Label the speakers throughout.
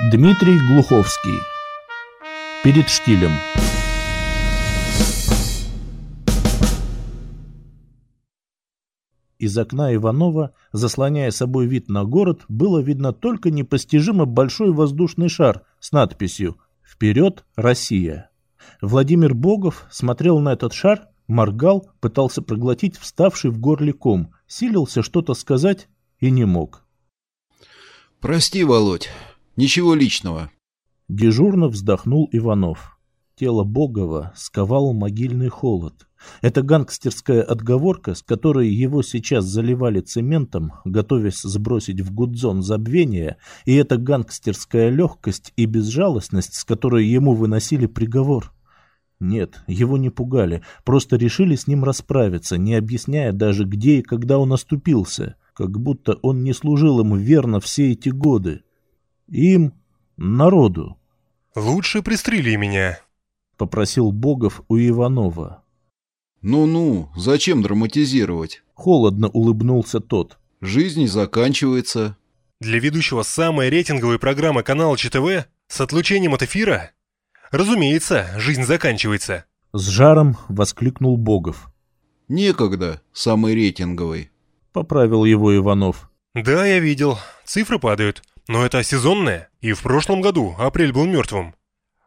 Speaker 1: Дмитрий Глуховский. Перед штилем. Из окна Иванова, заслоняя собой вид на город, было видно только непостижимо большой воздушный шар с надписью «Вперед, Россия!». Владимир Богов смотрел на этот шар, моргал, пытался проглотить вставший в горле ком, силился что-то сказать и не мог.
Speaker 2: «Прости, Володь, ничего личного».
Speaker 1: Дежурно вздохнул Иванов. Тело Богова сковал могильный холод. Эта гангстерская отговорка, с которой его сейчас заливали цементом, готовясь сбросить в гудзон забвения, и эта гангстерская легкость и безжалостность, с которой ему выносили приговор. Нет, его не пугали, просто решили с ним расправиться, не объясняя даже, где и когда он оступился, как будто он не служил ему верно все эти годы. Им, народу.
Speaker 3: «Лучше пристрели меня», —
Speaker 1: попросил Богов у Иванова.
Speaker 2: «Ну-ну, зачем драматизировать?»
Speaker 1: Холодно улыбнулся тот.
Speaker 2: «Жизнь заканчивается».
Speaker 3: «Для ведущего самой рейтинговой программы канала ЧТВ с отлучением от эфира? Разумеется, жизнь заканчивается».
Speaker 1: С жаром воскликнул Богов.
Speaker 2: «Некогда, самый рейтинговый», —
Speaker 1: поправил его Иванов.
Speaker 3: «Да, я видел. Цифры падают. Но это сезонное. И в прошлом году апрель был мертвым.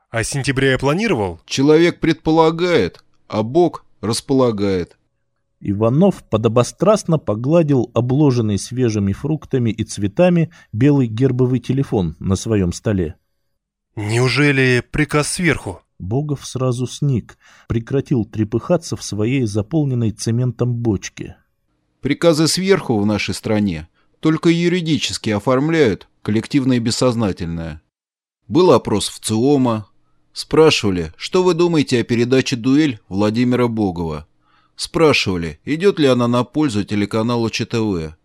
Speaker 3: А сентября я планировал...»
Speaker 2: «Человек предполагает, а Бог располагает».
Speaker 1: Иванов подобострастно погладил обложенный свежими фруктами и цветами белый гербовый телефон на своем столе.
Speaker 3: «Неужели приказ сверху?»
Speaker 1: Богов сразу сник, прекратил трепыхаться в своей заполненной цементом бочке.
Speaker 2: «Приказы сверху в нашей стране только юридически оформляют коллективное и бессознательное. Был опрос в ЦИОМа. Спрашивали, что вы думаете о передаче «Дуэль» Владимира Богова. Спрашивали, идет ли она на пользу телеканалу ЧТВ.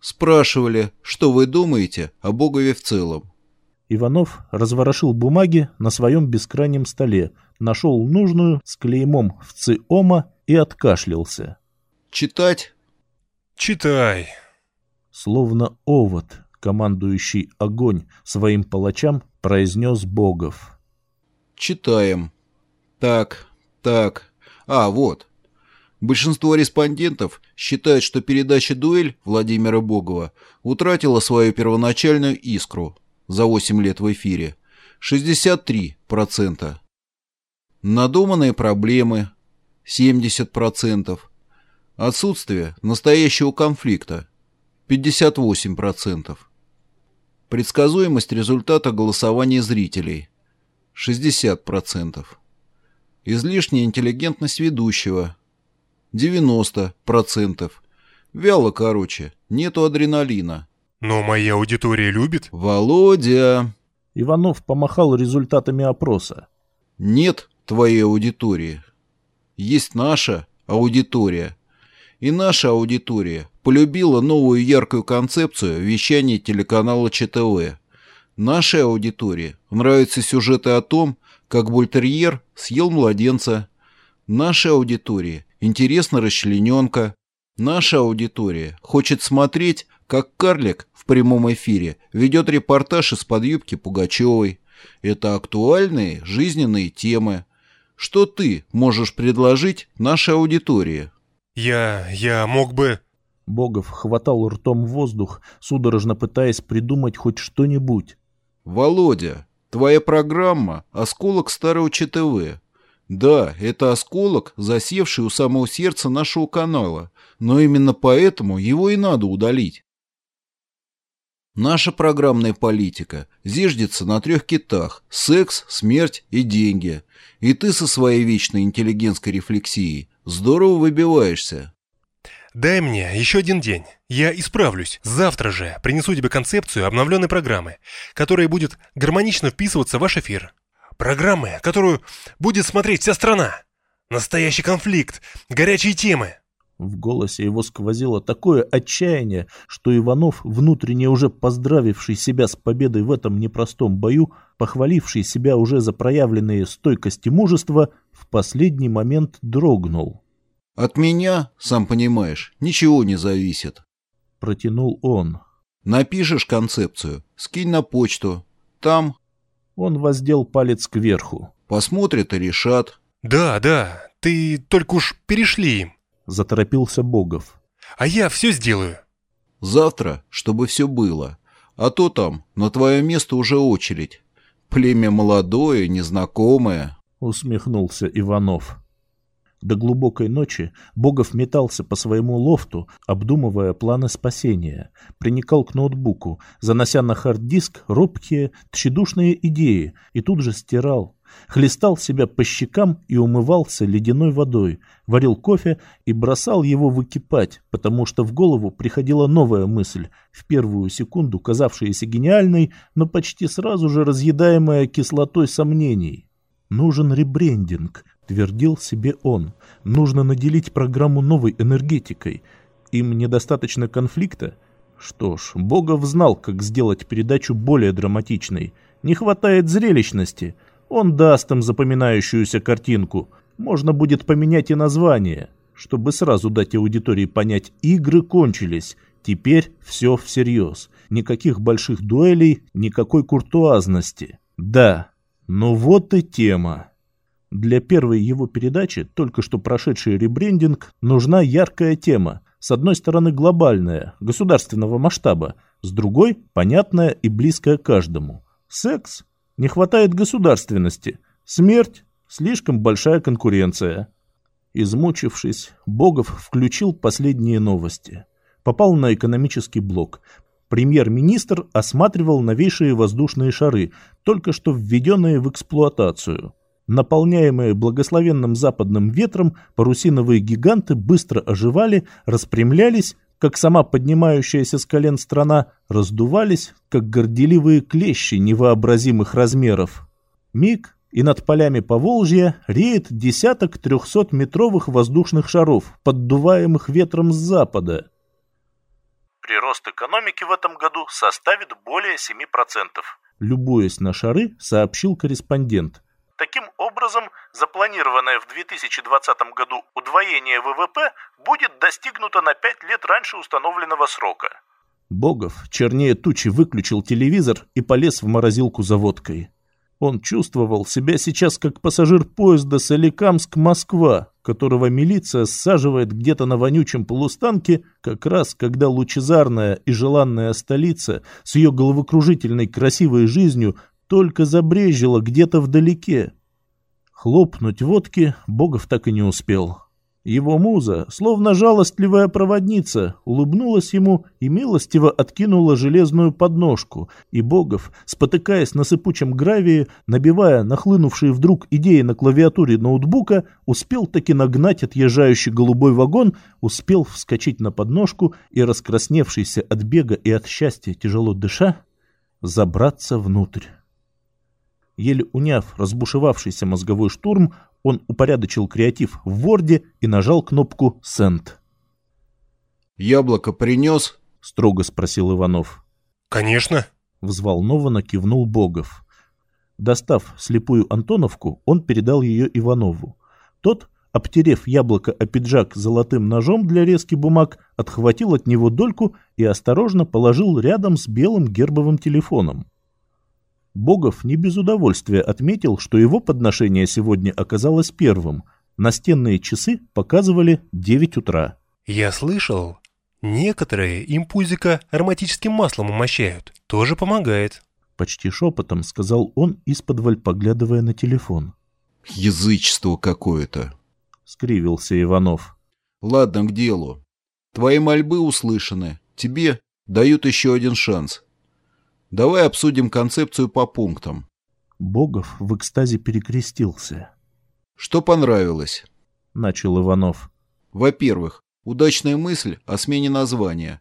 Speaker 2: Спрашивали, что вы думаете о Богове в целом.
Speaker 1: Иванов разворошил бумаги на своем бескрайнем столе, нашел нужную с клеймом в ЦИОМа и откашлялся.
Speaker 2: «Читать?»
Speaker 3: «Читай».
Speaker 1: Словно овод, командующий огонь своим палачам, произнес Богов.
Speaker 2: «Читаем. Так, так. А, вот. Большинство респондентов считают, что передача «Дуэль» Владимира Богова утратила свою первоначальную искру за 8 лет в эфире. 63%. Надуманные проблемы – 70%. Отсутствие настоящего конфликта – 58%. Предсказуемость результата голосования зрителей – 60%. Излишняя интеллигентность ведущего – 90%. Вяло, короче, нету адреналина.
Speaker 3: Но моя аудитория любит.
Speaker 2: Володя!
Speaker 1: Иванов помахал результатами опроса.
Speaker 2: Нет твоей аудитории. Есть наша аудитория. И наша аудитория полюбила новую яркую концепцию вещания телеканала ЧТВ. Нашей аудитории нравятся сюжеты о том, как бультерьер съел младенца. Нашей аудитории интересна расчлененка. Наша аудитория хочет смотреть, как карлик в прямом эфире ведет репортаж из-под юбки Пугачевой. Это актуальные жизненные темы. Что ты можешь предложить нашей аудитории?
Speaker 3: Я... я мог бы...
Speaker 1: Богов хватал ртом воздух, судорожно пытаясь придумать хоть что-нибудь.
Speaker 2: Володя, твоя программа – осколок старого ЧТВ. Да, это осколок, засевший у самого сердца нашего канала, но именно поэтому его и надо удалить. Наша программная политика зиждется на трех китах – секс, смерть и деньги. И ты со своей вечной интеллигентской рефлексией здорово выбиваешься.
Speaker 3: Дай мне еще один день. Я исправлюсь. Завтра же принесу тебе концепцию обновленной программы, которая будет гармонично вписываться в ваш эфир. Программы, которую будет смотреть вся страна. Настоящий конфликт, горячие темы.
Speaker 1: В голосе его сквозило такое отчаяние, что Иванов, внутренне уже поздравивший себя с победой в этом непростом бою, похваливший себя уже за проявленные стойкость и мужество, в последний момент дрогнул.
Speaker 2: «От меня, сам понимаешь, ничего не зависит», —
Speaker 1: протянул он.
Speaker 2: «Напишешь концепцию, скинь на почту. там...»
Speaker 1: Он воздел палец кверху.
Speaker 2: «Посмотрят и решат».
Speaker 3: «Да, да, ты только уж перешли им», —
Speaker 1: заторопился Богов.
Speaker 3: «А я все сделаю».
Speaker 2: «Завтра, чтобы все было. А то там, на твое место уже очередь. Племя молодое, незнакомое», —
Speaker 1: усмехнулся Иванов. До глубокой ночи Богов метался по своему лофту, обдумывая планы спасения, приникал к ноутбуку, занося на хард-диск робкие, тщедушные идеи, и тут же стирал, хлестал себя по щекам и умывался ледяной водой, варил кофе и бросал его выкипать, потому что в голову приходила новая мысль, в первую секунду казавшаяся гениальной, но почти сразу же разъедаемая кислотой сомнений. Нужен ребрендинг, Твердил себе он. Нужно наделить программу новой энергетикой. Им недостаточно конфликта? Что ж, Богов знал, как сделать передачу более драматичной. Не хватает зрелищности. Он даст им запоминающуюся картинку. Можно будет поменять и название, чтобы сразу дать аудитории понять, игры кончились. Теперь все всерьез. Никаких больших дуэлей, никакой куртуазности. Да, ну вот и тема. Для первой его передачи, только что прошедший ребрендинг, нужна яркая тема. С одной стороны глобальная, государственного масштаба, с другой – понятная и близкая каждому. Секс? Не хватает государственности. Смерть? Слишком большая конкуренция. Измучившись, Богов включил последние новости. Попал на экономический блок. Премьер-министр осматривал новейшие воздушные шары, только что введенные в эксплуатацию – Наполняемые благословенным западным ветром, парусиновые гиганты быстро оживали, распрямлялись, как сама поднимающаяся с колен страна, раздувались, как горделивые клещи невообразимых размеров. Миг, и над полями Поволжья реет десяток трехсотметровых воздушных шаров, поддуваемых ветром с запада.
Speaker 4: Прирост экономики в этом году составит более 7%.
Speaker 1: Любуясь на шары, сообщил корреспондент –
Speaker 4: Таким образом, запланированное в 2020 году удвоение ВВП будет достигнуто на 5 лет раньше установленного срока.
Speaker 1: Богов, чернее тучи, выключил телевизор и полез в морозилку за водкой. Он чувствовал себя сейчас как пассажир поезда Соликамск-Москва, которого милиция саживает где-то на вонючем полустанке, как раз когда лучезарная и желанная столица с ее головокружительной красивой жизнью только забрежило где-то вдалеке. Хлопнуть водки Богов так и не успел. Его муза, словно жалостливая проводница, улыбнулась ему и милостиво откинула железную подножку, и Богов, спотыкаясь на сыпучем гравии, набивая нахлынувшие вдруг идеи на клавиатуре ноутбука, успел таки нагнать отъезжающий голубой вагон, успел вскочить на подножку и, раскрасневшийся от бега и от счастья тяжело дыша, забраться внутрь. Еле уняв разбушевавшийся мозговой штурм, он упорядочил креатив в Word и нажал кнопку «Send».
Speaker 2: «Яблоко принес?»
Speaker 1: — строго спросил Иванов.
Speaker 3: «Конечно!»
Speaker 1: — взволнованно кивнул Богов. Достав слепую Антоновку, он передал ее Иванову. Тот, обтерев яблоко о пиджак золотым ножом для резки бумаг, отхватил от него дольку и осторожно положил рядом с белым гербовым телефоном. Богов не без удовольствия отметил, что его подношение сегодня оказалось первым. Настенные часы показывали 9 утра.
Speaker 3: «Я слышал, некоторые им пузика ароматическим маслом умощают. Тоже помогает».
Speaker 1: Почти шепотом сказал он, из-под поглядывая на телефон.
Speaker 2: «Язычество какое-то», —
Speaker 1: скривился Иванов.
Speaker 2: «Ладно, к делу. Твои мольбы услышаны. Тебе дают еще один шанс. Давай обсудим концепцию по пунктам.
Speaker 1: Богов в экстазе перекрестился.
Speaker 2: Что понравилось?
Speaker 1: Начал Иванов.
Speaker 2: Во-первых, удачная мысль о смене названия.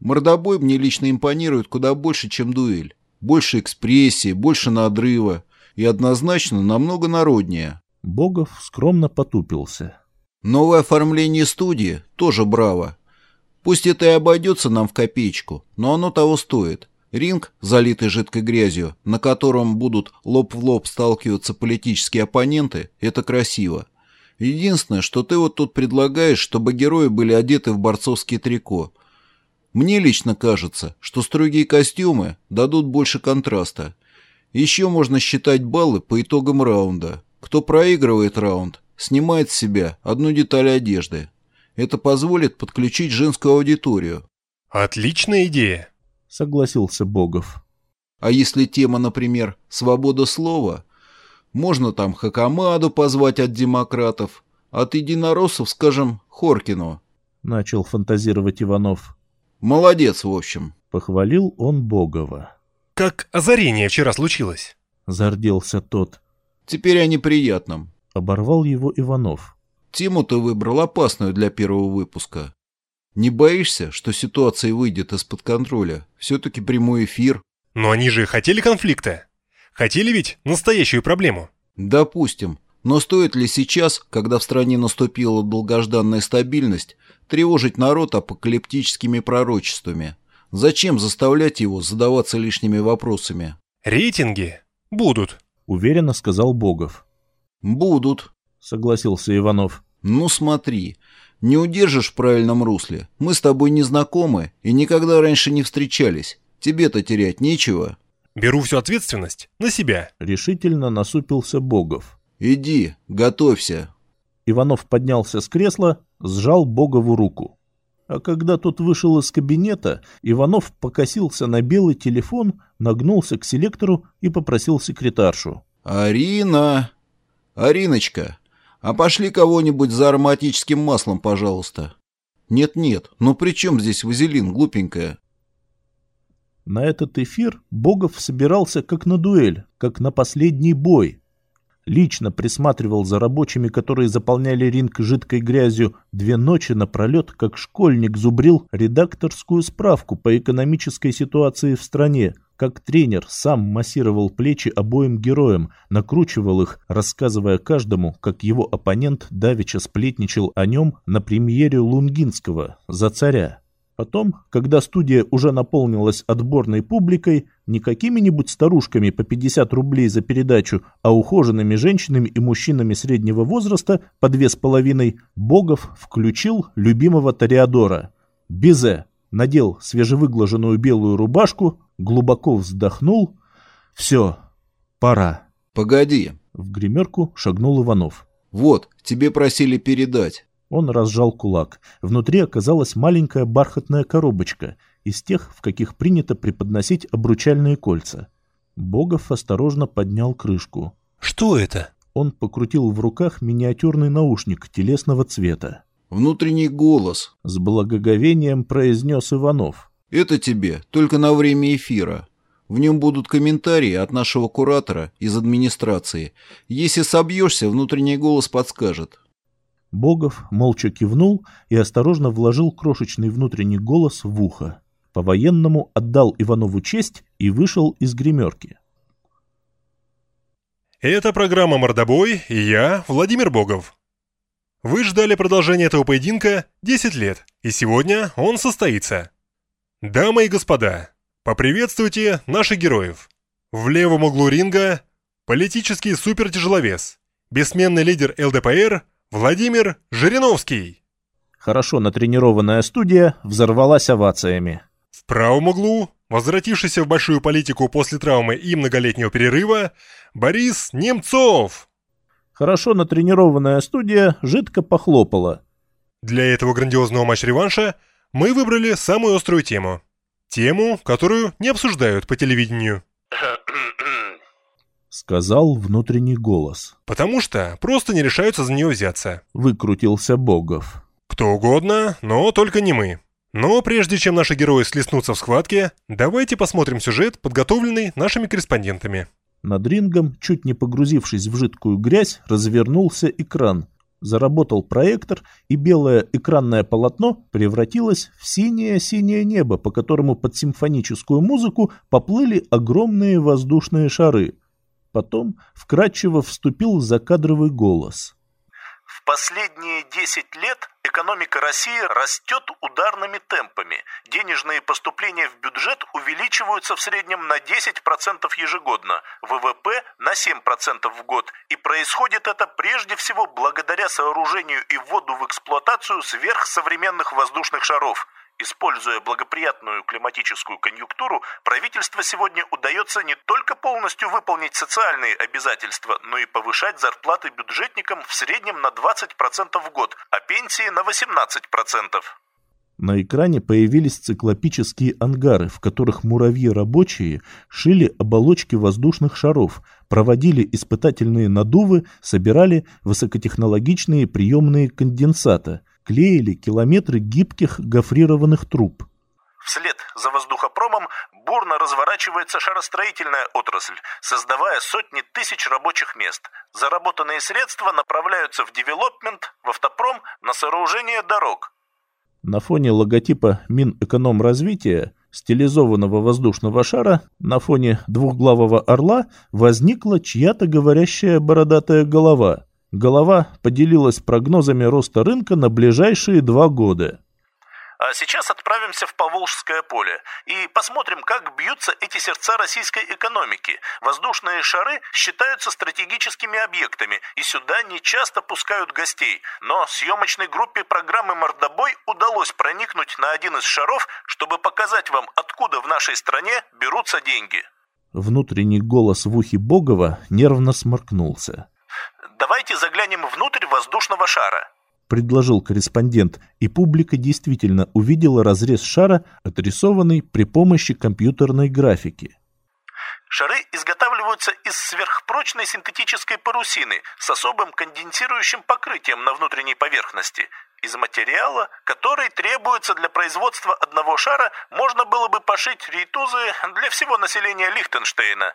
Speaker 2: Мордобой мне лично импонирует куда больше, чем дуэль. Больше экспрессии, больше надрыва. И однозначно намного народнее.
Speaker 1: Богов скромно потупился.
Speaker 2: Новое оформление студии тоже браво. Пусть это и обойдется нам в копеечку, но оно того стоит. Ринг, залитый жидкой грязью, на котором будут лоб в лоб сталкиваться политические оппоненты, это красиво. Единственное, что ты вот тут предлагаешь, чтобы герои были одеты в борцовские трико. Мне лично кажется, что строгие костюмы дадут больше контраста. Еще можно считать баллы по итогам раунда. Кто проигрывает раунд, снимает с себя одну деталь одежды. Это позволит подключить женскую аудиторию.
Speaker 3: Отличная идея.
Speaker 1: Согласился Богов.
Speaker 2: А если тема, например, «свобода слова», можно там Хакамаду позвать от демократов, от единороссов, скажем, Хоркину.
Speaker 1: Начал фантазировать Иванов.
Speaker 2: Молодец, в общем.
Speaker 1: Похвалил он Богова.
Speaker 3: Как озарение вчера случилось.
Speaker 1: Зарделся тот.
Speaker 2: Теперь о неприятном.
Speaker 1: Оборвал его Иванов.
Speaker 2: Тему ты выбрал опасную для первого выпуска. Не боишься, что ситуация выйдет из-под контроля? Все-таки прямой эфир.
Speaker 3: Но они же хотели конфликта. Хотели ведь настоящую проблему.
Speaker 2: Допустим. Но стоит ли сейчас, когда в стране наступила долгожданная стабильность, тревожить народ апокалиптическими пророчествами? Зачем заставлять его задаваться лишними вопросами?
Speaker 3: Рейтинги будут,
Speaker 1: уверенно сказал Богов.
Speaker 2: Будут,
Speaker 1: согласился Иванов.
Speaker 2: Ну смотри, не удержишь в правильном русле. Мы с тобой не знакомы и никогда раньше не встречались. Тебе-то терять нечего.
Speaker 3: Беру всю ответственность на себя.
Speaker 1: Решительно насупился Богов.
Speaker 2: Иди, готовься.
Speaker 1: Иванов поднялся с кресла, сжал Богову руку. А когда тот вышел из кабинета, Иванов покосился на белый телефон, нагнулся к селектору и попросил секретаршу.
Speaker 2: «Арина! Ариночка, а пошли кого-нибудь за ароматическим маслом, пожалуйста». «Нет-нет, ну при чем здесь вазелин, глупенькая?»
Speaker 1: На этот эфир Богов собирался как на дуэль, как на последний бой. Лично присматривал за рабочими, которые заполняли ринг жидкой грязью, две ночи напролет, как школьник зубрил редакторскую справку по экономической ситуации в стране, как тренер сам массировал плечи обоим героям, накручивал их, рассказывая каждому, как его оппонент давеча сплетничал о нем на премьере Лунгинского «За царя». Потом, когда студия уже наполнилась отборной публикой, не какими-нибудь старушками по 50 рублей за передачу, а ухоженными женщинами и мужчинами среднего возраста по две с половиной, Богов включил любимого Тореадора. Бизе надел свежевыглаженную белую рубашку, глубоко вздохнул. «Все, пора».
Speaker 2: «Погоди».
Speaker 1: В гримерку шагнул Иванов.
Speaker 2: «Вот, тебе просили передать».
Speaker 1: Он разжал кулак. Внутри оказалась маленькая бархатная коробочка, из тех, в каких принято преподносить обручальные кольца. Богов осторожно поднял крышку.
Speaker 3: «Что это?»
Speaker 1: Он покрутил в руках миниатюрный наушник телесного цвета.
Speaker 2: «Внутренний голос», —
Speaker 1: с благоговением произнес Иванов.
Speaker 2: «Это тебе, только на время эфира. В нем будут комментарии от нашего куратора из администрации. Если собьешься, внутренний голос подскажет.
Speaker 1: Богов молча кивнул и осторожно вложил крошечный внутренний голос в ухо. По-военному отдал Иванову честь и вышел из гримерки.
Speaker 3: Это программа «Мордобой» и я, Владимир Богов. Вы ждали продолжения этого поединка 10 лет, и сегодня он состоится. Дамы и господа, поприветствуйте наших героев. В левом углу ринга политический супертяжеловес, бессменный лидер ЛДПР – Владимир Жириновский.
Speaker 1: Хорошо натренированная студия взорвалась овациями.
Speaker 3: В правом углу, возвратившийся в большую политику после травмы и многолетнего перерыва, Борис Немцов.
Speaker 1: Хорошо натренированная студия жидко похлопала.
Speaker 3: Для этого грандиозного матч-реванша мы выбрали самую острую тему. Тему, которую не обсуждают по телевидению.
Speaker 1: — сказал внутренний голос.
Speaker 3: «Потому что просто не решаются за нее взяться», —
Speaker 1: выкрутился Богов.
Speaker 3: «Кто угодно, но только не мы. Но прежде чем наши герои слеснутся в схватке, давайте посмотрим сюжет, подготовленный нашими корреспондентами».
Speaker 1: Над рингом, чуть не погрузившись в жидкую грязь, развернулся экран. Заработал проектор, и белое экранное полотно превратилось в синее-синее небо, по которому под симфоническую музыку поплыли огромные воздушные шары — Потом вкратчиво вступил закадровый голос.
Speaker 4: Последние 10 лет экономика России растет ударными темпами. Денежные поступления в бюджет увеличиваются в среднем на 10% ежегодно, ВВП на 7% в год. И происходит это прежде всего благодаря сооружению и вводу в эксплуатацию сверхсовременных воздушных шаров. Используя благоприятную климатическую конъюнктуру, правительство сегодня удается не только полностью выполнить социальные обязательства, но и повышать зарплаты бюджетникам в среднем на 20% в год, а пенсии на 18%.
Speaker 1: На экране появились циклопические ангары, в которых муравьи-рабочие шили оболочки воздушных шаров, проводили испытательные надувы, собирали высокотехнологичные приемные конденсата, клеили километры гибких гофрированных труб.
Speaker 4: Вслед за воздухопромом бурно разворачивается шаростроительная отрасль, создавая сотни тысяч рабочих мест. Заработанные средства направляются в девелопмент, в автопром, на сооружение дорог.
Speaker 1: На фоне логотипа Минэкономразвития, стилизованного воздушного шара, на фоне двухглавого орла возникла чья-то говорящая бородатая голова. Голова поделилась прогнозами роста рынка на ближайшие два года.
Speaker 4: А сейчас отправимся в Поволжское поле и посмотрим, как бьются эти сердца российской экономики. Воздушные шары считаются стратегическими объектами, и сюда не часто пускают гостей. Но съемочной группе программы «Мордобой» удалось проникнуть на один из шаров, чтобы показать вам, откуда в нашей стране берутся деньги.
Speaker 1: Внутренний голос в ухе Богова нервно сморкнулся.
Speaker 4: Давайте заглянем внутрь воздушного шара.
Speaker 1: — предложил корреспондент, и публика действительно увидела разрез шара, отрисованный при помощи компьютерной графики.
Speaker 4: Шары изготавливаются из сверхпрочной синтетической парусины с особым конденсирующим покрытием на внутренней поверхности. Из материала, который требуется для производства одного шара, можно было бы пошить рейтузы для всего населения Лихтенштейна.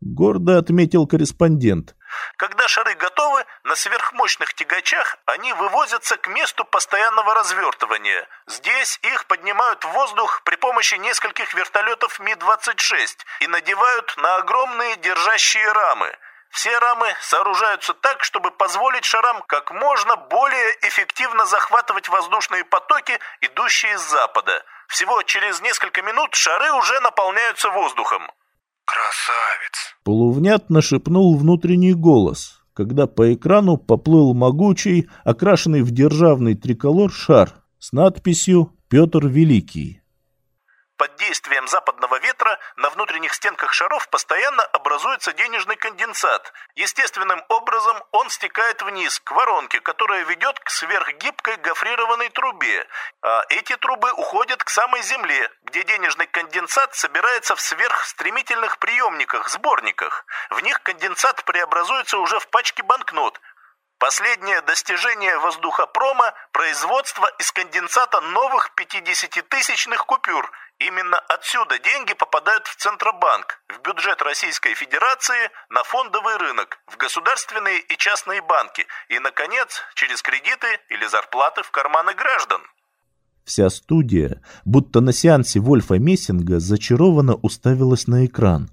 Speaker 1: Гордо отметил корреспондент.
Speaker 4: Когда шары готовы, на сверхмощных тягачах они вывозятся к месту постоянного развертывания. Здесь их поднимают в воздух при помощи нескольких вертолетов Ми-26 и надевают на огромные держащие рамы. Все рамы сооружаются так, чтобы позволить шарам как можно более эффективно захватывать воздушные потоки, идущие с запада. Всего через несколько минут шары уже наполняются воздухом.
Speaker 3: «Красавец!»
Speaker 1: Полувнятно шепнул внутренний голос, когда по экрану поплыл могучий, окрашенный в державный триколор шар с надписью «Петр Великий».
Speaker 4: Под действием западного ветра на внутренних стенках шаров постоянно образуется денежный конденсат. Естественным образом он стекает вниз, к воронке, которая ведет к сверхгибкой гофрированной трубе. А эти трубы уходят к самой земле, где денежный конденсат собирается в сверхстремительных приемниках, сборниках. В них конденсат преобразуется уже в пачки банкнот, Последнее достижение воздухопрома – производство из конденсата новых 50-тысячных купюр. Именно отсюда деньги попадают в Центробанк, в бюджет Российской Федерации, на фондовый рынок, в государственные и частные банки и, наконец, через кредиты или зарплаты в карманы граждан.
Speaker 1: Вся студия, будто на сеансе Вольфа Мессинга, зачарованно уставилась на экран.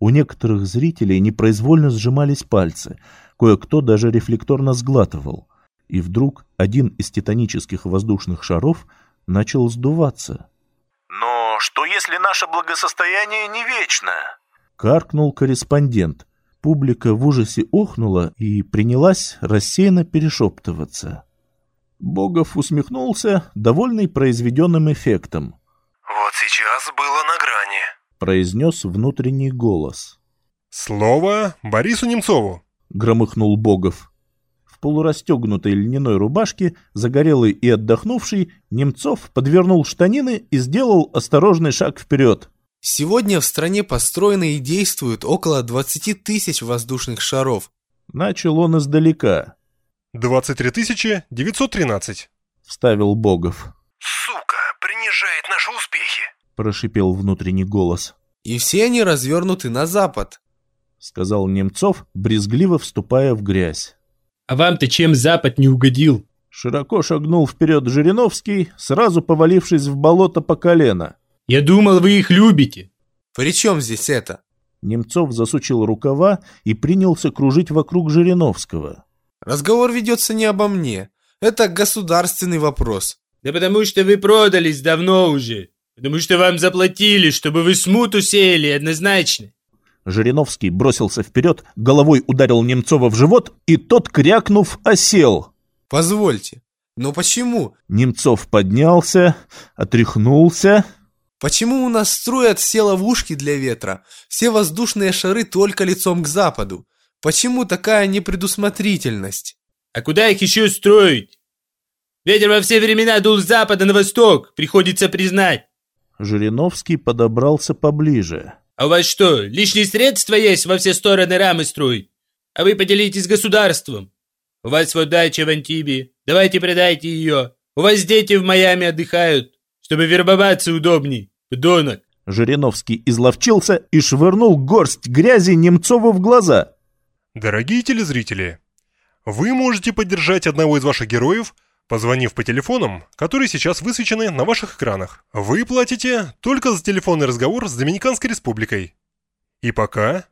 Speaker 1: У некоторых зрителей непроизвольно сжимались пальцы – Кое-кто даже рефлекторно сглатывал. И вдруг один из титанических воздушных шаров начал сдуваться.
Speaker 4: «Но что если наше благосостояние не вечно?»
Speaker 1: Каркнул корреспондент. Публика в ужасе охнула и принялась рассеянно перешептываться. Богов усмехнулся, довольный произведенным эффектом.
Speaker 3: «Вот сейчас было на грани», —
Speaker 1: произнес внутренний голос.
Speaker 3: «Слово Борису Немцову».
Speaker 1: — громыхнул Богов. В полурастегнутой льняной рубашке, загорелый и отдохнувший, Немцов подвернул штанины и сделал осторожный шаг вперед.
Speaker 5: Сегодня в стране построено и действует около 20 тысяч воздушных шаров.
Speaker 1: Начал он издалека.
Speaker 3: 23 913.
Speaker 1: Вставил Богов.
Speaker 3: Сука, принижает наши успехи.
Speaker 1: Прошипел внутренний голос.
Speaker 5: И все они развернуты на запад.
Speaker 1: — сказал Немцов, брезгливо вступая в грязь.
Speaker 6: «А вам-то чем Запад не угодил?»
Speaker 1: Широко шагнул вперед Жириновский, сразу повалившись в болото по колено.
Speaker 6: «Я думал, вы их любите!»
Speaker 5: «При чем здесь это?»
Speaker 1: Немцов засучил рукава и принялся кружить вокруг Жириновского.
Speaker 5: «Разговор ведется не обо мне. Это государственный вопрос».
Speaker 6: «Да потому что вы продались давно уже. Потому что вам заплатили, чтобы вы смуту сеяли однозначно.
Speaker 1: Жириновский бросился вперед, головой ударил Немцова в живот, и тот, крякнув, осел.
Speaker 5: «Позвольте, Но почему?
Speaker 1: Немцов поднялся, отряхнулся.
Speaker 5: Почему у нас строят все ловушки для ветра, все воздушные шары только лицом к западу? Почему такая непредусмотрительность?
Speaker 6: А куда их еще строить? Ветер во все времена дул с запада на восток, приходится признать.
Speaker 1: Жириновский подобрался поближе.
Speaker 6: А у вас что, лишние средства есть во все стороны рамы строить? А вы поделитесь с государством. У вас вот дача в Антибе, давайте продайте ее. У вас дети в Майами отдыхают, чтобы вербоваться удобней, подонок.
Speaker 1: Жириновский изловчился и швырнул горсть грязи Немцову в глаза.
Speaker 3: Дорогие телезрители, вы можете поддержать одного из ваших героев, позвонив по телефонам, которые сейчас высвечены на ваших экранах. Вы платите только за телефонный разговор с Доминиканской Республикой. И пока...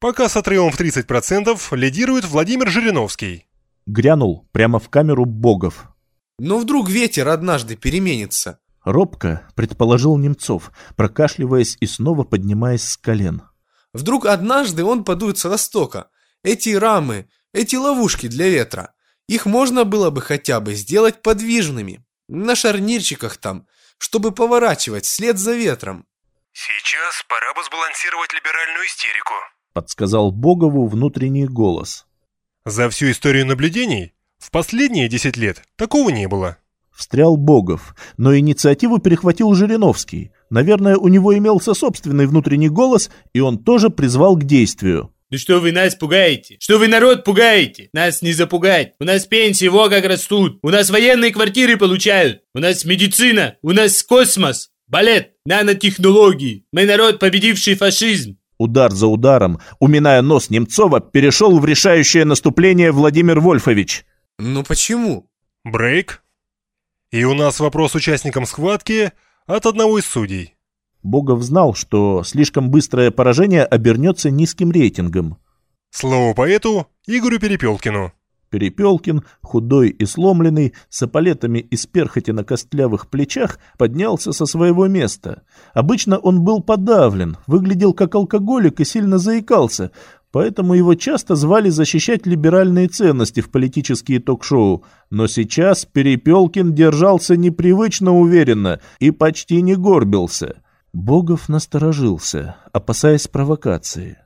Speaker 3: Пока с отрывом в 30% лидирует Владимир Жириновский.
Speaker 1: Грянул прямо в камеру богов.
Speaker 5: Но вдруг ветер однажды переменится.
Speaker 1: Робко предположил Немцов, прокашливаясь и снова поднимаясь с колен.
Speaker 5: Вдруг однажды он подует с востока. Эти рамы, эти ловушки для ветра. Их можно было бы хотя бы сделать подвижными. На шарнирчиках там, чтобы поворачивать вслед за ветром.
Speaker 3: Сейчас пора бы сбалансировать либеральную истерику.
Speaker 1: Подсказал Богову внутренний голос.
Speaker 3: За всю историю наблюдений в последние 10 лет такого не было.
Speaker 1: Встрял Богов, но инициативу перехватил Жириновский. Наверное, у него имелся собственный внутренний голос, и он тоже призвал к действию.
Speaker 6: Да что вы нас пугаете? Что вы народ пугаете? Нас не запугать. У нас пенсии во как растут. У нас военные квартиры получают. У нас медицина. У нас космос. Балет. Нанотехнологии. Мы народ, победивший фашизм.
Speaker 1: Удар за ударом, уминая нос Немцова, перешел в решающее наступление Владимир Вольфович.
Speaker 5: Но почему?
Speaker 3: Брейк. И у нас вопрос участникам схватки от одного из судей.
Speaker 1: Богов знал, что слишком быстрое поражение обернется низким рейтингом.
Speaker 3: Слово поэту Игорю Перепелкину.
Speaker 1: Перепелкин, худой и сломленный, с эполетами из перхоти на костлявых плечах, поднялся со своего места. Обычно он был подавлен, выглядел как алкоголик и сильно заикался, поэтому его часто звали защищать либеральные ценности в политические ток-шоу. Но сейчас Перепелкин держался непривычно уверенно и почти не горбился. Богов насторожился, опасаясь провокации.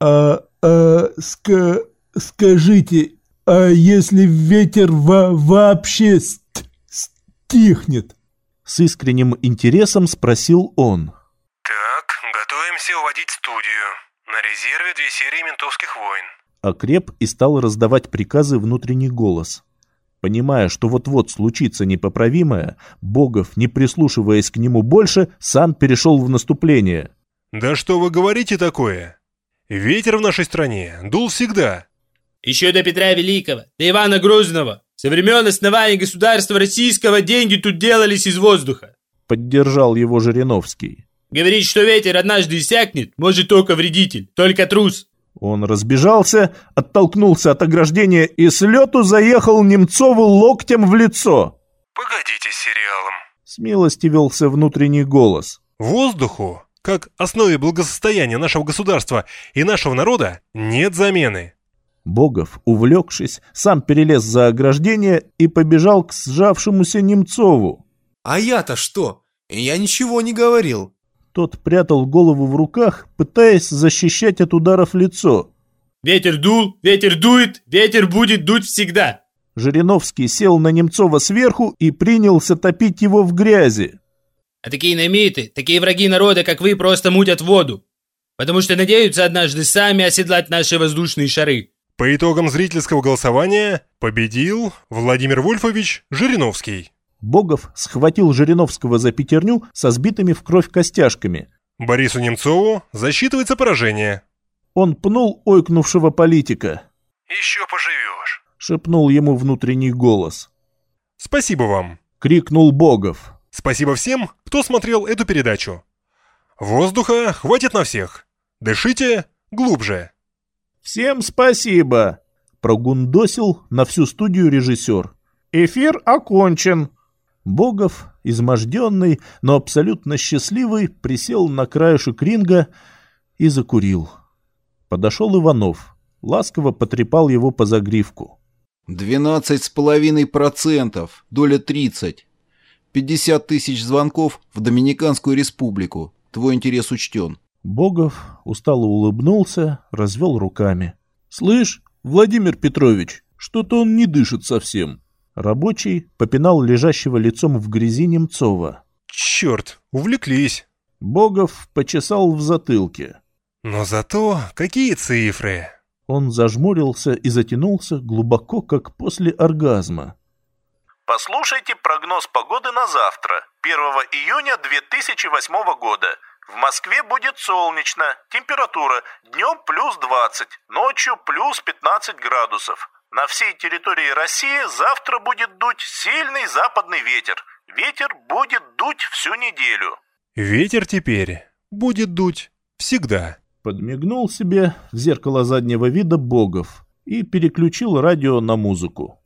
Speaker 7: «А, а ска скажите, а если ветер во вообще ст стихнет?»
Speaker 1: С искренним интересом спросил он.
Speaker 3: Так, готовимся уводить студию. На резерве две серии ментовских войн.
Speaker 1: Окреп и стал раздавать приказы внутренний голос. Понимая, что вот-вот случится непоправимое, Богов, не прислушиваясь к нему больше, сам перешел в наступление.
Speaker 3: «Да что вы говорите такое? Ветер в нашей стране дул всегда».
Speaker 6: Еще до Петра Великого, до Ивана Грозного. Со времен основания государства российского деньги тут делались из воздуха.
Speaker 1: Поддержал его Жириновский.
Speaker 6: Говорить, что ветер однажды иссякнет, может только вредитель, только трус.
Speaker 1: Он разбежался, оттолкнулся от ограждения и с лету заехал Немцову локтем в лицо.
Speaker 3: «Погодите с сериалом».
Speaker 1: Смилостивился внутренний голос.
Speaker 3: «Воздуху, как основе благосостояния нашего государства и нашего народа, нет замены».
Speaker 1: Богов, увлекшись, сам перелез за ограждение и побежал к сжавшемуся Немцову.
Speaker 5: А я-то что? Я ничего не говорил.
Speaker 1: Тот прятал голову в руках, пытаясь защищать от ударов лицо.
Speaker 6: Ветер дул, ветер дует, ветер будет дуть всегда.
Speaker 1: Жириновский сел на Немцова сверху и принялся топить его в грязи.
Speaker 6: А такие намиты, такие враги народа, как вы, просто мутят воду. Потому что надеются однажды сами оседлать наши воздушные шары.
Speaker 3: По итогам зрительского голосования победил Владимир Вольфович Жириновский.
Speaker 1: Богов схватил Жириновского за пятерню со сбитыми в кровь костяшками.
Speaker 3: Борису Немцову засчитывается поражение.
Speaker 1: Он пнул ойкнувшего политика.
Speaker 3: «Еще поживешь», —
Speaker 1: шепнул ему внутренний голос.
Speaker 3: «Спасибо вам», —
Speaker 1: крикнул Богов.
Speaker 3: «Спасибо всем, кто смотрел эту передачу. Воздуха хватит на всех. Дышите глубже».
Speaker 1: «Всем спасибо!» — прогундосил на всю студию режиссер. «Эфир окончен!» Богов, изможденный, но абсолютно счастливый, присел на краешек ринга и закурил. Подошел Иванов, ласково потрепал его по загривку.
Speaker 2: Двенадцать с половиной процентов, доля 30. 50 тысяч звонков в Доминиканскую республику. Твой интерес учтен.
Speaker 1: Богов устало улыбнулся, развел руками. «Слышь, Владимир Петрович, что-то он не дышит совсем». Рабочий попинал лежащего лицом в грязи Немцова.
Speaker 3: Черт, увлеклись.
Speaker 1: Богов почесал в затылке.
Speaker 3: Но зато какие цифры.
Speaker 1: Он зажмурился и затянулся глубоко, как после оргазма.
Speaker 4: Послушайте прогноз погоды на завтра, 1 июня 2008 года. В Москве будет солнечно, температура днем плюс 20, ночью плюс 15 градусов. На всей территории России завтра будет дуть сильный западный ветер. Ветер будет дуть всю неделю.
Speaker 3: Ветер теперь будет дуть всегда.
Speaker 1: Подмигнул себе в зеркало заднего вида Богов и переключил радио на музыку.